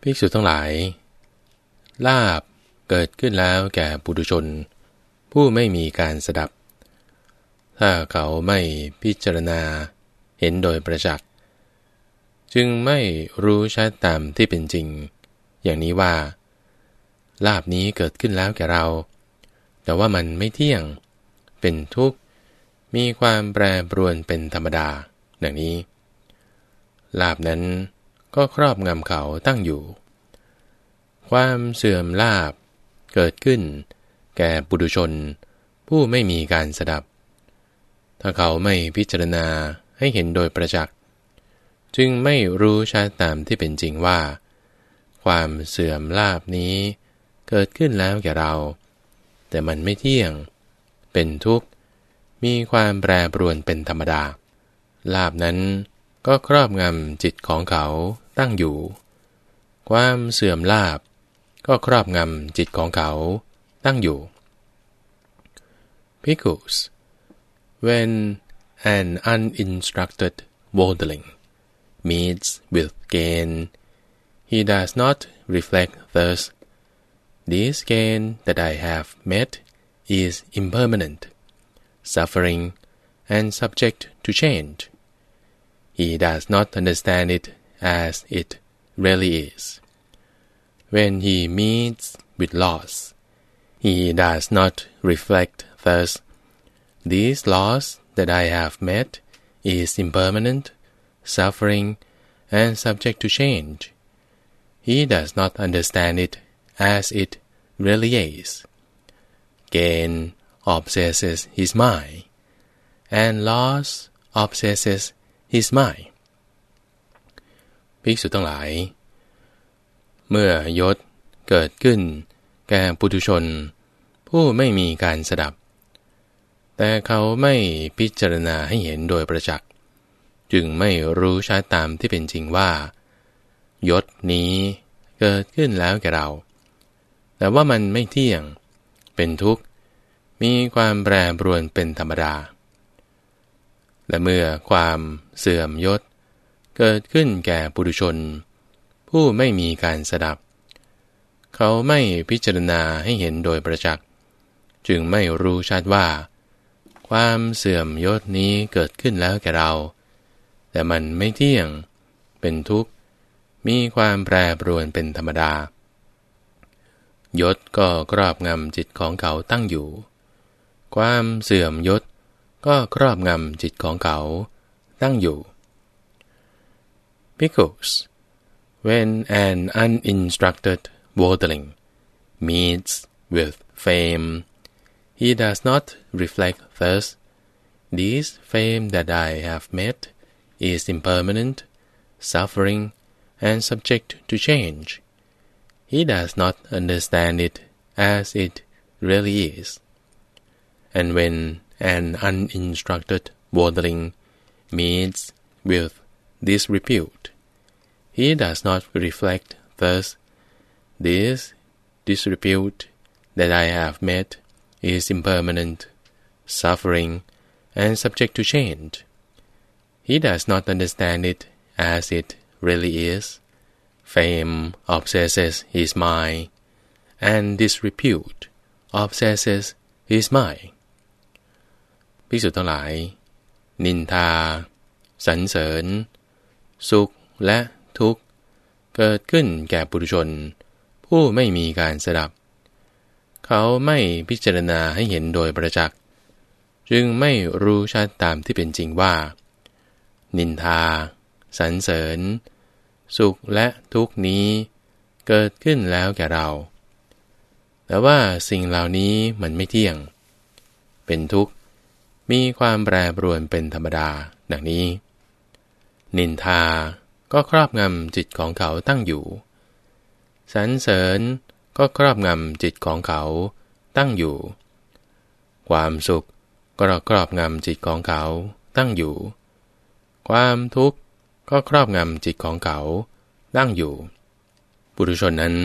ภิกษุทั้งหลาย ลาบเกิดขึ้นแล้วแก่ปุถุชน ผู้ไม่มีการสดับ ถ้าเขาไม่พิจารณาเห็นโดยประจักษ์จึงไม่รู้ชัดตามที่เป็นจริง อย่างนี้ว่า ลาบนี้เกิดขึ้นแล้วแก่เรา แต่ว่ามันไม่เที่ยง เป็นทุกข์ มีความแปรปรวนเป็นธรรมดา ดังนี้ ลาบนั้น ก็ครอบงำเขาตั้งอยู่ ความเสื่อมลาบเกิดขึ้น แก่ปุถุชน ผู้ไม่มีการสดับ ถ้าเขาไม่พิจารณาให้เห็นโดยประจักษ์ จึงไม่รู้ชัดตามที่เป็นจริงว่า ความเสื่อมลาบนี้ เกิดขึ้นแล้วแก่เรา แต่มันไม่เที่ยง เป็นทุกข์ มีความแปรปรวนเป็นธรรมดา ลาบนั้น ก็ครอบงำจิตของเขาตั้งอยู่ ความเสื่อมลาบ ก็ครอบงำจิตของเขาตั้งอยู่ Pickles when an uninstructed worldling meets with gain he does not reflect thus this gain that I have met is impermanent suffering and subject to change he does not understand it as it really is. When he meets with loss, he does not reflect thus, This loss that I have met is impermanent, suffering, and subject to change. He does not understand it as it really is. Gain obsesses his mind, and loss obsesses is mind ภิกษุทั้งหลาย เมื่อยศเกิดขึ้น แก่ปุถุชน ผู้ไม่มีการสดับ แต่เขาไม่พิจารณาให้เห็นโดยประจักษ์จึงไม่รู้ชัดตามที่เป็นจริงว่า ยศนี้เกิดขึ้นแล้วแก่เรา แต่ว่ามันไม่เที่ยง เป็นทุกข์ มีความแปรปรวนเป็นธรรมดา และเมื่อความเสื่อมยศ เกิดขึ้นแก่ปุถุชน ผู้ไม่มีการสดับ เขาไม่พิจารณาให้เห็นโดยประจักษ์จึงไม่รู้ชัดว่า ความเสื่อมยศนี้เกิดขึ้นแล้วแก่เรา แต่มันไม่เที่ยง เป็นทุกข์ มีความแปรปรวนเป็นธรรมดายศก็ครอบงำจิตของเขาตั้งอยู่ ความเสื่อมยศ ก็ครอบงำจิตของเขา ตั้งอยู่ Because when an uninstructed worldling meets with fame, he does not reflect thus, this fame that I have met is impermanent, suffering, and subject to change. He does not understand it as it really is. And when an uninstructed worldling meets with disrepute. He does not reflect thus, this disrepute that I have met is impermanent, suffering, and subject to change. He does not understand it as it really is. Fame obsesses his mind, and disrepute obsesses his mind. ภิกษุทั้งหลาย นินทา สรรเสริญ สุขและทุกข์ เกิดขึ้นแก่ปุถุชน ผู้ไม่มีการสดับ เขาไม่พิจารณาให้เห็นโดยประจักษ์จึงไม่รู้ชัดตามที่เป็นจริงว่า นินทา สรรเสริญ สุขและทุกนี้ เกิดขึ้นแล้วแก่เรา แต่ว่าสิ่งเหล่านี้มันไม่เที่ยง เป็นทุกข์ มีความแปรปรวนเป็นธรรมดา ดังนี้ นินทาก็ครอบงำจิตของเขาตั้งอยู่ สรรเสริญก็ครอบงำจิตของเขาตั้งอยู่ ความสุขก็ครอบงำจิตของเขาตั้งอยู่ ความทุกข์ก็ครอบงำจิตของเขาตั้งอยู่ปุถุชนนั้น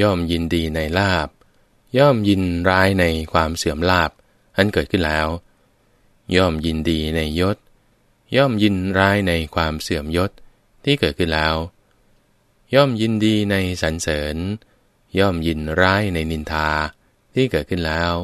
ย่อมยินดีในลาบ ย่อมยินร้ายในความเสื่อมลาบอันเกิดขึ้นแล้ว ย่อมยินดีในยศ ย่อมยินร้ายในความเสื่อมยศที่เกิดขึ้นแล้ว ย่อมยินดีในสรรเสริญ ย่อมยินร้ายในนินทาที่เกิดขึ้นแล้ว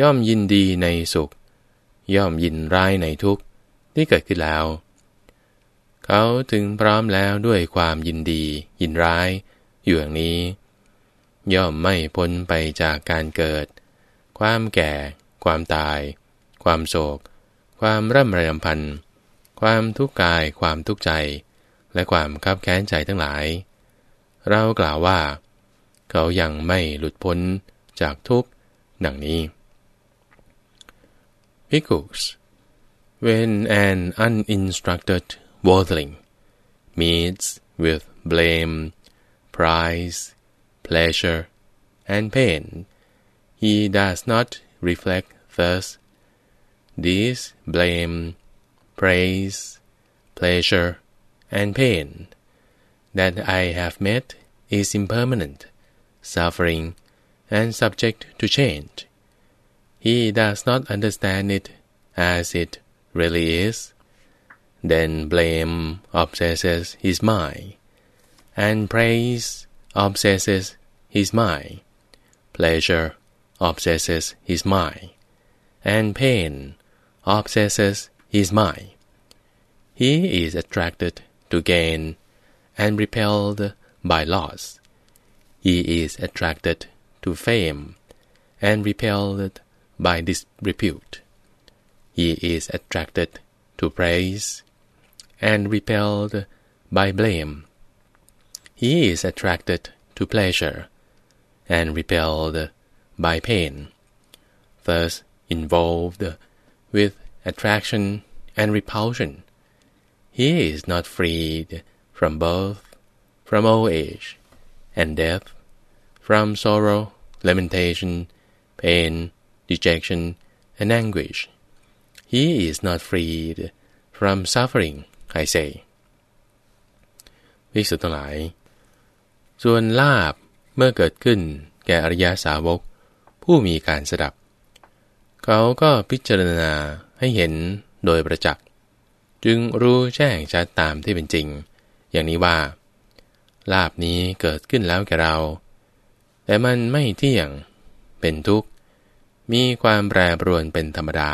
ย่อมยินดีในสุข ย่อมยินร้ายในทุกข์ที่เกิดขึ้นแล้ว เขาถึงพร้อมแล้วด้วยความยินดี ยินร้ายอยู่อย่างนี้ ย่อมไม่พ้นไปจากการเกิด ความแก่ ความตาย ความโศก ความร่ำไรรำพัน ความทุกข์กาย ความทุกข์ใจ และความคับแค้นใจทั้งหลาย เรากล่าวว่า เขายังไม่หลุดพ้นจากทุกข์ดังนี้ Because when an uninstructed worldling meets with blame, prize, pleasure, and pain, he does not reflect thus. These blame, praise, pleasure, and pain that I have met is impermanent, suffering, and subject to change. He does not understand it as it really is. Then blame obsesses his mind, and praise obsesses his mind. Pleasure obsesses his mind, and pain obsesses his mind. He is attracted to gain and repelled by loss. He is attracted to fame and repelled by disrepute. He is attracted to praise and repelled by blame. He is attracted to pleasure and repelled by pain, thus involved with attraction and repulsion. He is not freed from both, from old age and death, from sorrow, lamentation, pain, dejection, and anguish. He is not freed from suffering, I say. วิสุทธ์ทั้งหลาย ส่วนลาบเมื่อเกิดขึ้นแก่อริยสาวก ผู้มีการสดับ เขาก็พิจารณาให้เห็นโดยประจักษ์ จึงรู้แจ้งชัดตามที่เป็นจริง อย่างนี้ว่า ลาบนี้เกิดขึ้นแล้วแก่เรา แต่มันไม่เที่ยง เป็นทุกข์ มีความแปรปรวนเป็นธรรมดา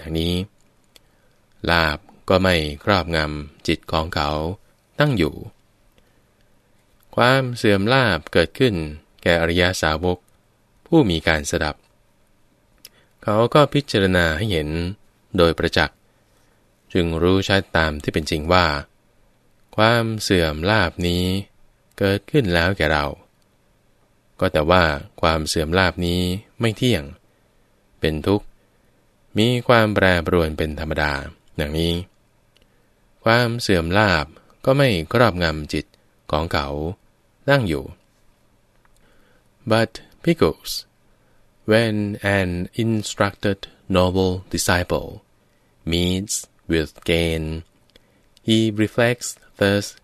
ดังนี้ ลาบก็ไม่ครอบงำจิตของเขาตั้งอยู่ ความเสื่อมลาบเกิดขึ้นแก่อริยสาวก ผู้มีการสดับ เขาก็พิจารณาให้เห็นโดยประจักษ์ จึงรู้ชัดตามที่เป็นจริงว่า ความเสื่อมลาบนี้เกิดขึ้นแล้วแก่เรา ก็แต่ว่าความเสื่อมลาบนี้ไม่เที่ยง เป็นทุกข์ มีความแปรปรวนเป็นธรรมดาอย่างนี้ ความเสื่อมลาบก็ไม่ครอบงำจิตของเขาตั้งอยู่ but because when an instructed noble disciple meets with gain. He reflects thus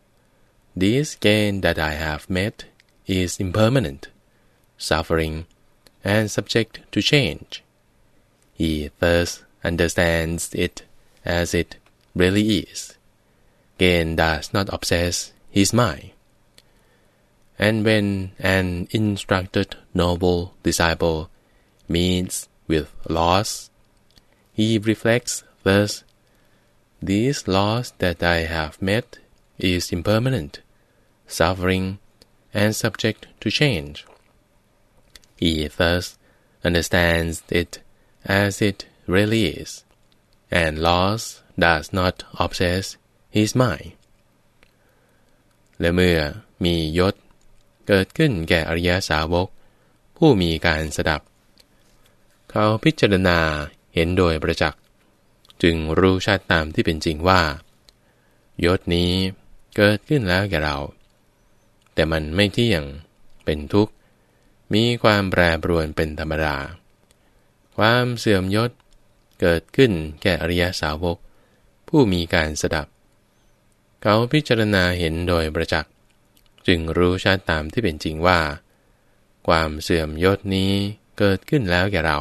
this gain that I have met is impermanent suffering and subject to change. He thus understands it as it really is. Gain does not obsess his mind. And when an instructed noble disciple meets with loss, he reflects thus, This loss that I have met is impermanent, suffering, and subject to change. He thus understands it as it really is, and loss does not obsess his mind. และเมื่อมียศเกิดขึ้นแก่อริยสาวก ผู้มีการสดับ เขาพิจารณาเห็นโดยประจักษ์จึงรู้ชัดตามที่เป็นจริงว่า ยศนี้เกิดขึ้นแล้วแก่เรา แต่มันไม่เที่ยงเป็นทุกข์ มีความแปรปรวนเป็นธรรมดา ความเสื่อมยศเกิดขึ้นแก่อริยสาวก ผู้มีการสดับ เขาพิจารณาเห็นโดยประจักษ์จึงรู้ชัดตามที่เป็นจริงว่า ความเสื่อมยศนี้เกิดขึ้นแล้วแก่เรา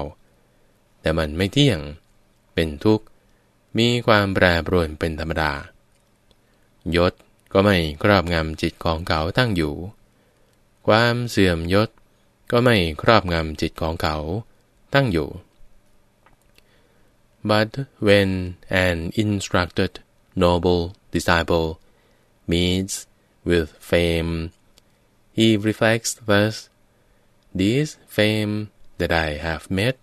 แต่มันไม่เที่ยง เป็นทุกข์ มีความแปรปรวนเป็นธรรมดา ยศก็ไม่ครอบงำจิตของเขาตั้งอยู่ ความเสื่อมยศก็ไม่ครอบงำจิตของเขาตั้งอยู่ but when an instructed noble disciple meets with fame he reflects thus this fame that I have met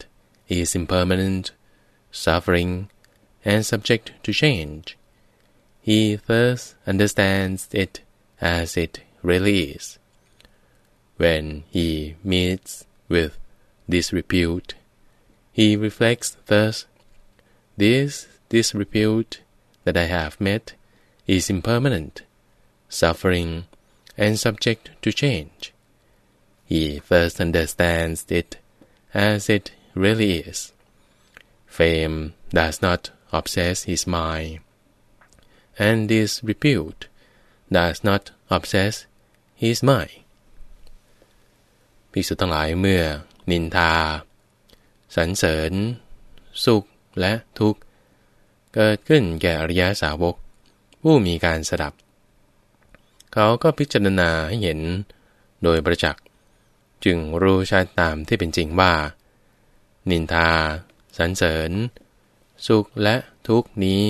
is impermanent suffering and subject to change he thus understands it as it really is when he meets with disrepute, he reflects thus: This disrepute that I have met is impermanent, suffering, and subject to change. He first understands it as it really is. Fame does not obsess his mind, and disrepute does not obsess his mind. ภิกษุทั้งหลายเมื่อ นินทา สรรเสริญ สุขและทุกข์ เกิดขึ้นแก่อริยสาวก ผู้มีการสดับ เขาก็พิจารณาให้เห็นโดยประจักษ์ จึงรู้ชัดตามที่เป็นจริงว่า นินทา สรรเสริญ สุขและทุกนี้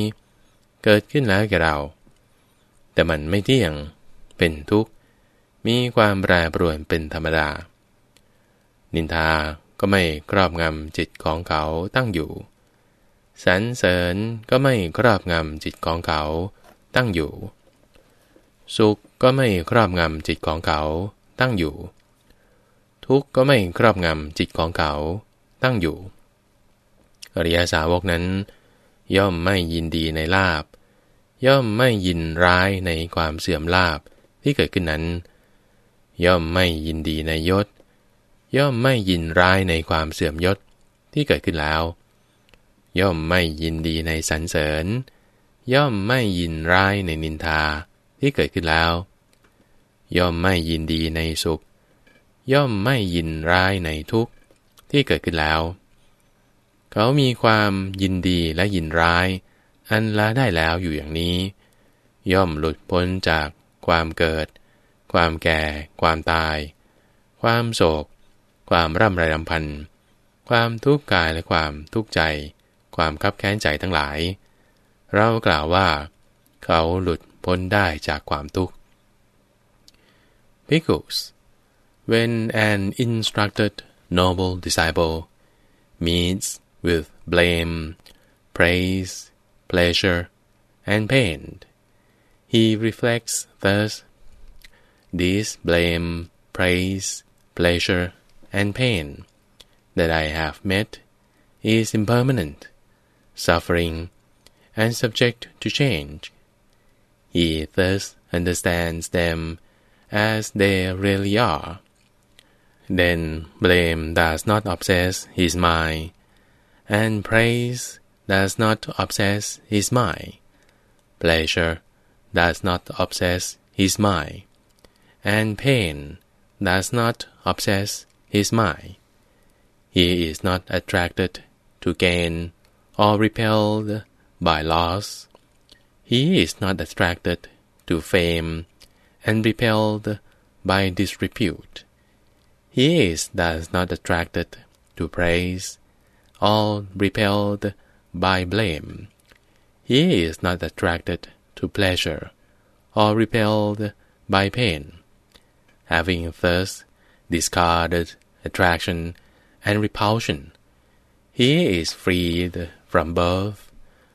เกิดขึ้นแล้วแก่เรา แต่มันไม่เที่ยง เป็นทุกข์ มีความแปรปรวนเป็นธรรมดา นินทาก็ไม่ครอบงำจิตของเขาตั้งอยู่ สรรเสริญก็ไม่ครอบงำจิตของเขาตั้งอยู่ สุขก็ไม่ครอบงำจิตของเขาตั้งอยู่ ทุกข์ก็ไม่ครอบงำจิตของเขา ตั้งอยู่ อริยสาวกนั้น ย่อมไม่ยินดีในลาบ ย่อมไม่ยินร้ายในความเสื่อมลาบที่เกิดขึ้นนั้น ย่อมไม่ยินดีในยศ ย่อมไม่ยินร้ายในความเสื่อมยศที่เกิดขึ้นแล้ว ย่อมไม่ยินดีในสรรเสริญ ย่อมไม่ยินร้ายในนินทาที่เกิดขึ้นแล้ว ย่อมไม่ยินดีในสุข ย่อมไม่ยินร้ายในทุกข์ ที่เกิดขึ้นแล้ว เขามีความยินดีและยินร้าย อันละได้แล้วอยู่อย่างนี้ ย่อมหลุดพ้นจากความเกิด ความแก่ ความตาย ความโศก ความร่ำไรรำพัน ความทุกข์กายและความทุกข์ใจ ความคับแค้นใจทั้งหลาย เรากล่าวว่า เขาหลุดพ้นได้จากความทุกข์ Because when an instructed noble disciple meets with blame, praise, pleasure, and pain, he reflects thus: this blame, praise, pleasure, and pain that I have met is impermanent, suffering, and subject to change. He thus understands them as they really are. Then blame does not obsess his mind, and praise does not obsess his mind. Pleasure does not obsess his mind, and pain does not obsess his mind. He is not attracted to gain or repelled by loss. He is not attracted to fame and repelled by disrepute. He is thus not attracted to praise or repelled by blame. He is not attracted to pleasure or repelled by pain. Having thus discarded attraction and repulsion. He is freed from birth,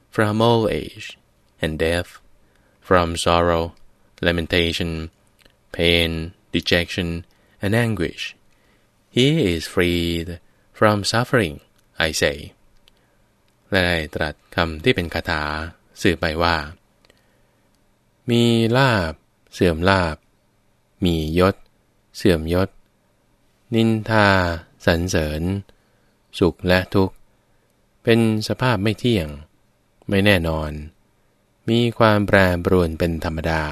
from old age and death, from sorrow, lamentation, pain, dejection, and anguish. He is freed from suffering, I say. และได้ตรัสคำที่เป็นคาถาสื่อไปว่า มีลาบ เสื่อมลาบ มียศ เสื่อมยศ นินทา สรรเสริญ สุขและทุกข์ เป็นสภาพไม่เที่ยง ไม่แน่นอน มีความแปรปรวนเป็นธรรมดา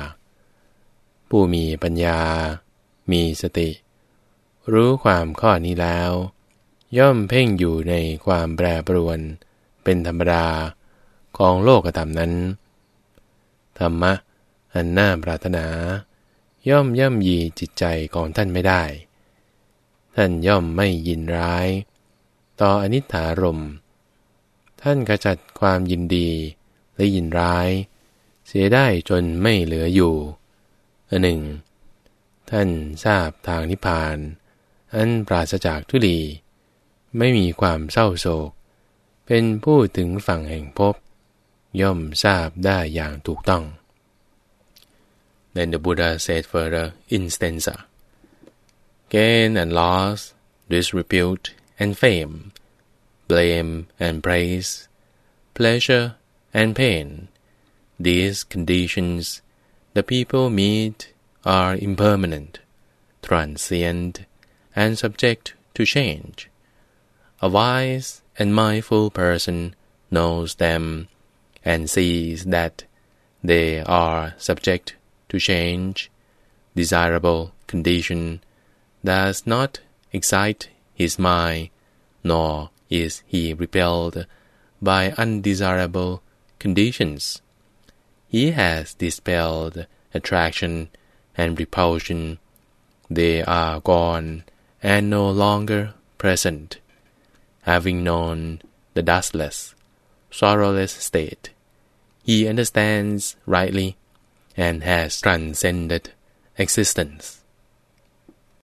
ผู้มีปัญญา มีสติ รู้ความข้อนี้แล้ว ย่อมเพ่งอยู่ในความแปรปรวน เป็นธรรมดาของโลกธรรมนั้น ธรรมะ อันน่าปรารถนา ย่อมย่ำยีจิตใจของท่านไม่ได้ ท่านย่อมไม่ยินร้าย ต่ออนิถารม ท่านกระจัดความยินดีและยินร้าย เสียได้จนไม่เหลืออยู่อันหนึ่ง ท่านทราบทางนิพพาน อันปราศจากทุลี ไม่มีความเศร้าโศก เป็นผู้ถึงฝั่งแห่งภพย่อมทราบได้อย่างถูกต้อง Then the Buddha said further in stanza Gain and loss, disrepute and fame, blame and praise, pleasure and pain, these conditions the people meet are impermanent, transient, and subject to change. A wise and mindful person knows them and sees that they are subject to change. Desirable condition does not excite his mind, nor is he repelled by undesirable conditions. He has dispelled attraction and repulsion. They are gone and no longer present. Having known the dustless, sorrowless state, he understands rightly and has transcended existence.